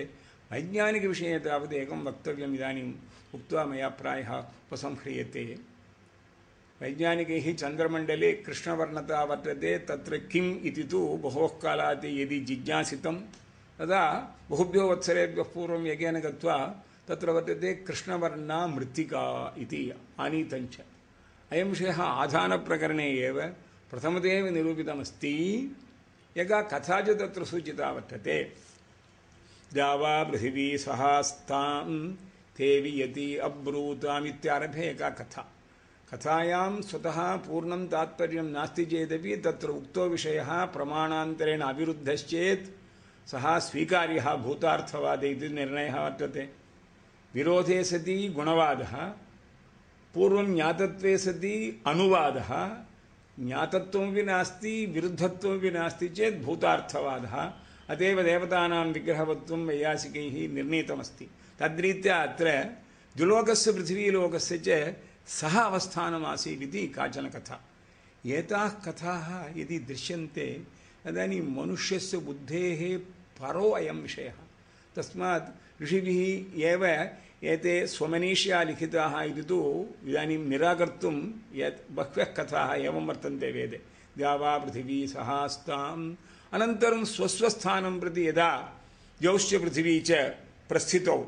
वैज्ञानिकविषये तावत् एकं वक्तव्यम् इदानीम् उक्त्वा मया प्रायः उपसंह्रियते वैज्ञानिकैः चन्द्रमण्डले कृष्णवर्णता वर्तते तत्र किम् इति तु बहोः कालात् यदि जिज्ञासितं तदा बहुभ्यो वत्सरेभ्यः पूर्वं यज्ञेन गत्वा तत्र वर्तते कृष्णवर्णा मृत्तिका इति आनीतञ्च अयं विषयः आधानप्रकरणे एव प्रथमतः एव निरूपितमस्ति एका कथा च तत्र सूचिता वर्तते द्यावा पृथिवी सहास्तां ते वियति अब्रूतामित्यारभ्य एका कथा। कथायां स्वतः पूर्णं तात्पर्यं नास्ति चेदपि तत्र उक्तो विषयः प्रमाणान्तरेण अविरुद्धश्चेत् सः स्वीकार्यः भूतार्थवादे इति निर्णयः वर्तते। विरोधे सति गुणवादः, पूर्वं ज्ञातत्वे सति अनुवादः ज्ञातत्वमपि नास्ति विरुद्धत्वमपि नास्ति चेत् भूतार्थवादः। अत एव देवतानां विग्रहवत्वं वैयासिकैः निर्णीतमस्ति। तद्रीत्या अत्र द्विलोकस्य पृथिवीलोकस्य च सह अवस्थानमासीत् इति काचन कथा। एताः कथाः यदि दृश्यन्ते, तदानीं मनुष्यस्य बुद्धेः परो अयं विषयः। तस्मात् ऋषिभिः एव एते स्वमनीष्या लिखिताः इति तु इदानीं निराकर्तुं यत् बह्व्यः कथाः एवं वर्तन्ते वेदे द्यावा पृथिवी सहास्ताम् अनन्तरं स्वस्वस्थानं प्रति यदा द्यौश्च पृथिवी च प्रस्थितौ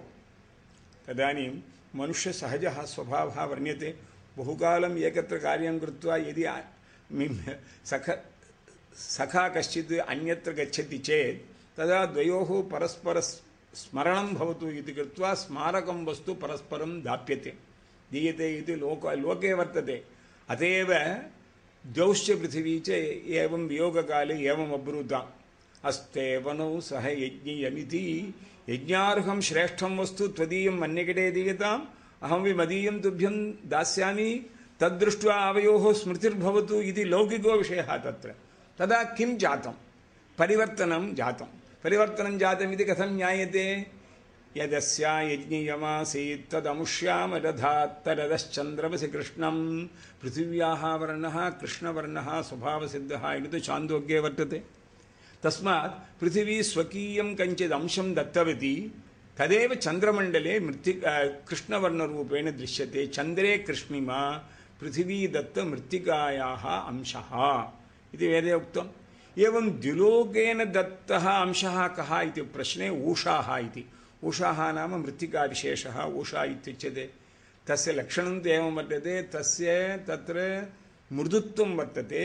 तदानीं मनुष्यसहजः स्वभावः वर्ण्यते बहुकालम् एकत्र कार्यं कृत्वा यदि सख सखा कश्चित् अन्यत्र गच्छति चेत् तदा द्वयोः परस्पर स्मरणं स्मारकं वस्तु परस्परं दाप्यते। दीयते लोक लोके वर्तते। अत एव द्यौश्च पृथिवी च एवं वियोगकाले एवम् अब्रूताम् अस्तेवनौ सह यज्ञियमिति। यज्ञार्हं श्रेष्ठं वस्तु त्वदीयं मन्यकटे दीयताम्। अहमपि मदीयं तुभ्यं दास्यामि। तद्दृष्ट्वा आवयोः स्मृतिर्भवतु इति लौकिको विषयः तत्र। तदा किं जातं परिवर्तनं जातं పరివర్తనం జాతమిది కథం న్యాయతే. యదస్యాయజ్ఞయమాసీత్ తదముష్యామరథాత్తరదశ్చంద్రమసి కృష్ణం. పృథివ్యాः వర్ణः కృష్ణవర్ణः స్వభావసిద్ధः ఇటు చాందోగ్యే వర్తతే. తస్మాత్ పృథివీ స్వకీయం కంచిదంశం దత్తవతి. తదేవ చంద్రమండలే మృతి కృష్ణవర్ణరూపేణ దృశ్యతే. చంద్రే కృష్ణిమా పృథివీ దత్త మృత్తికాయా అంశ. ఇది వేదే ఉక్తం. ಏವಂ ದ್ವಿಲೋಕೇನ ದತ್ತಃ ಅಂಶಃ ಕಃ ಇತಿ ಪ್ರಶ್ನೆ ಊಷಾಃ ಇತಿ ಊಷಾಃ ನಾಮ ಮೃತ್ತಿಕಾ ವಿಶೇಷ ಊಷಾ ಇತ್ಯುಚ್ಯತೆ ತಸ್ಯ ಲಕ್ಷಣಂ ಏವಂ ವರ್ತತೆ ತಸ್ಯ ತತ್ರ ಮೃದುತ್ವಂ ವರ್ತತೆ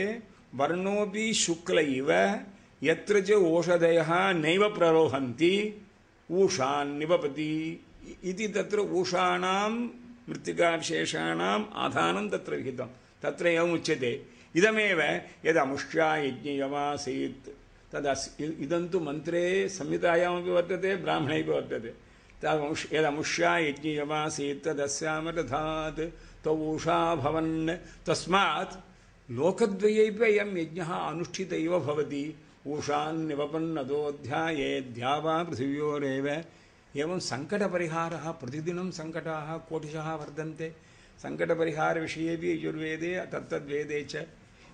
ವರ್ಣೋಪಿ ಶುಕ್ಲ ಇವ ಯತ್ರ ಚ ಓಷಧಯಃ ನೈವ ಪ್ರರೋಹಂತಿ ಊಷಾನ್ ನಿವಪತಿ ಇತಿ ತತ್ರ ಊಷಾಣಾಂ ಮೃತ್ತಿಕಾವಿಶೇಷಾಣಾಂ ಆಧಾನಂ ತತ್ರ ವಿಹಿತಂ ತತ್ರ ಏವಂ ಉಚ್ಯತೆ इदमेव यदमुष्या यज्ञयमासीत् तदस् इदं तु मन्त्रे संहितायामपि वर्तते, ब्राह्मणैपि वर्तते। तदमुष् यदमुष्या यज्ञयमासीत् तदस्यामरथात् तौ ऊषा भवन्। तस्मात् लोकद्वयैपि अयं यज्ञः अनुष्ठित इव भवति। ऊषान् निवपन्नदोऽध्यायेद्या वा पृथिव्योरेव। एवं सङ्कटपरिहारः, प्रतिदिनं सङ्कटाः, कोटिशः वर्धन्ते। सङ्कटपरिहारविषयेपि यजुर्वेदे, तत्तद्वेदे च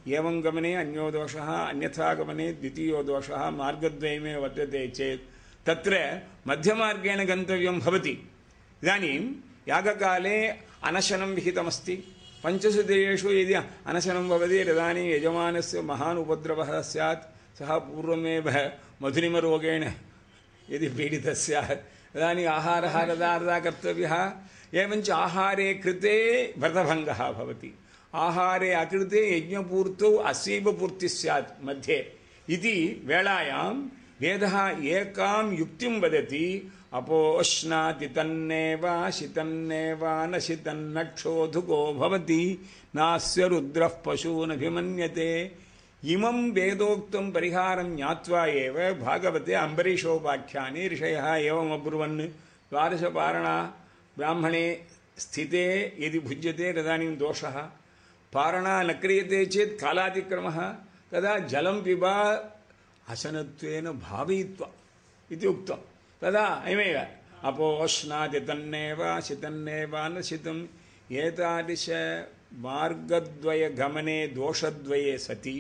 ఏవం గమనే అన్యో దోష అన్యథా గమనే ద్వితీయో దోష మార్గద్వయమే వర్తతే చేత్. తత్ర మధ్యమార్గేణ గంతవ్యం భవతి. ఇదానీం యాగకాలే అనశనం విహితమస్తి. పంచసు దేశు ఇది అనశనం భవతి తదనీ యజమానస్ మహాన్ ఉపద్రవ సత్ సహ పూర్వమేవ మధునిమరోగేణ ఇది పీడిత సత్ తదనీ ఆహార రదా రదా కర్తవ్య ఏమంచ ఆహారే కృతే వ్రతభంగ ఆహారే అతిడితే యజ్ఞపూర్తౌ అస్యైవ పూర్తి స్యాత్ మధ్యే. ఇది వేళాయాం వేద ఏకాం యుక్తిం వదతి. అపోష్ణాతి తన్నే వా తన్నేవాశితన్నేవానశితన్న క్షోధుకో భవతి. నాస్య రుద్ర పశూనభిమన్యతే. ఇమం వేదోక్తం పరిహారం జ్ఞావా ఏవ భాగవతే అంబరీషోపాఖ్యాని ఋషయ ఏమబ్రువన్ ద్వాదశపారణ బ్రాహ్మణే స్థితే ఇది భుజ్యతే తదనీ దోష. పారణా నక్రియతే చేత్ కాలాతిక్రమ తదా జలం పిబా అసనత్వేన భావయిత్వ ఇది ఉక్తం. తదా అయమేవ అపోష్ణాది తన్నేవాసి తన్నేవానశితం ఏతాదిశ మార్గద్వయ గమనే దోషద్వయే సతి.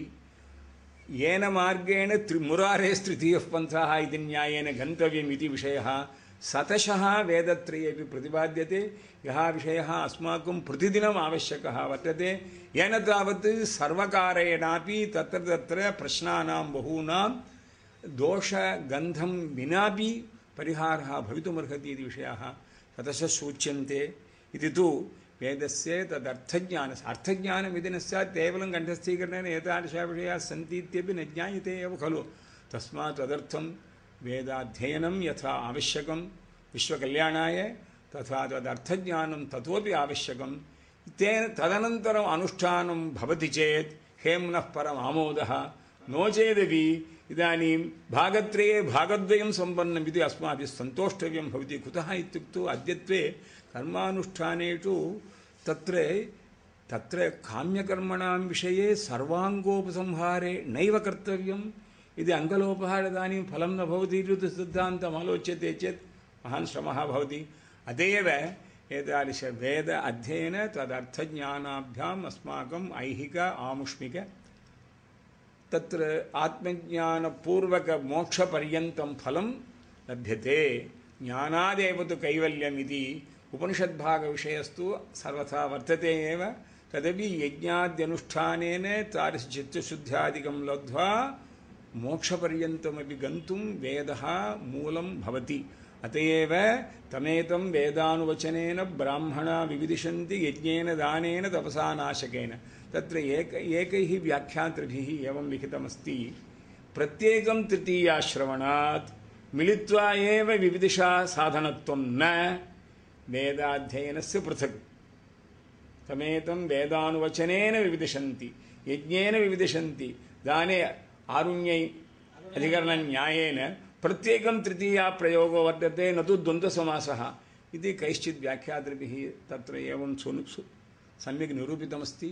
ఏన మార్గేణ త్రి మురారే తృతీయ పంథ ఇది న్యాయేన గంతవ్యం ఇది విషయ. సతశ వేదత్రయేపి ప్రతిపాద్యతే. యహ విషయ అస్మాకం ప్రతిదినం ఆవశ్యక వర్తతే. ఏన తావత్ సర్వకారేణాపి తత్ర తత్ర ప్రశ్నానాం బహూనాం. దోషగంధం వినాపి పరిహార భవితుమర్హతి ఇది విషయా. తతశ సూచ్యంతే. ఇది తు వేదస్య తదర్థజ్ఞాన అర్థజ్ఞానం ఇది నశ్చాత్ కేవలం కంఠస్థీకరణేన ఏతాదశ విషయాస్సంతీత్యపి న జ్ఞాయతే ఖలు. తస్మాత్ తదర్థం వేదాధ్యయనం యథా ఆవశ్యకం విశ్వకళ్యాణాయ తథా తదర్థజ్ఞానం తతోపి ఆవశ్యకం తేన తదనంతరం అనుష్ఠానం భవతి చేత్ హేమ్నః పరం ఆమోదः నో చేదవి ఇదానీం భాగత్రయే భాగద్వయం సంపన్నం ఇది అస్మాభిः సంతోష్టవ్యం భవతి కుతः ఇత్యుక్తौ అద్యత్వే కర్మానుష్ఠానేషు తత్ర తత్ర కామ్యకర్మణాం విషయే సర్వాంగోపసంహారే నైవ కర్తవ్యం ఇది అంగలోపహార దాని ఫలం నభవతి ఋతు సిద్ధాంతం ఆలోచ్యతే చేత్ మహాన్ శ్రమ భవతి. అదేవ ఏదాదృశ వేద అధ్యయన తదర్థ జ్ఞానాభ్యాం అస్మాకం ఐహిక ఆముష్మిక. తత్ర ఆత్మజ్ఞానపూర్వక మోక్షపర్యంతం ఫలం లభ్యతే. జ్ఞానాదేవతు కైవల్యం ఇది ఉపనిషద్భాగ విషయస్తు సర్వథా వర్తతే ఏవ. తదపి యజ్ఞాద్యనుష్ఠానేన తారశుచిత్తుశుద్ధ్యాదికం లబ్ధ్వా మోక్షపర్యంతమపి గంతుం వేద మూలం భవతి. అతయవ తమేతం వేదానువచన బ్రాహ్మణ వివిదిశంది యజ్ఞేన దానేన తపసా నాశకేన. తత్ర ఏక ఏకై వ్యాఖ్యాతృభి ఏం లిఖితమస్తి. ప్రత్యేకం తృతీయాశ్రవణాత్. మిలిత్వా ఏవ వివిదిషా సాధనత్వం న. వేదాధ్యయనస్ పృథక్. తమేతం వేదానువచన వివిదిశంది యజ్ఞేన వివిదిశంది దానే पृथक् तमेतं वेदानुवचनेन विविदिशन्ति यज्ञेन विविदिशन्ति दाने आरुण्यै अधिकरणन्यायेन प्रत्येकं तृतीया प्रयोगो वर्तते न तु द्वन्द्वसमासः इति कैश्चित् व्याख्यातृभिः तत्र एवं सुनु सु सम्यक् निरूपितमस्ति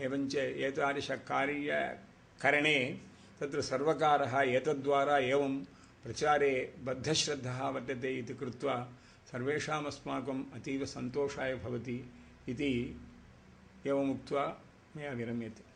एवञ्च एतादृशकार्यकरणे तत्र सर्वकारः एतद्वारा एवं प्रचारे बद्धश्रद्धः वर्तते इति कृत्वा सर्वेषाम् अस्माकम् अतीव सन्तोषाय भवति इति एवमुक्त्वा मया विरम्यते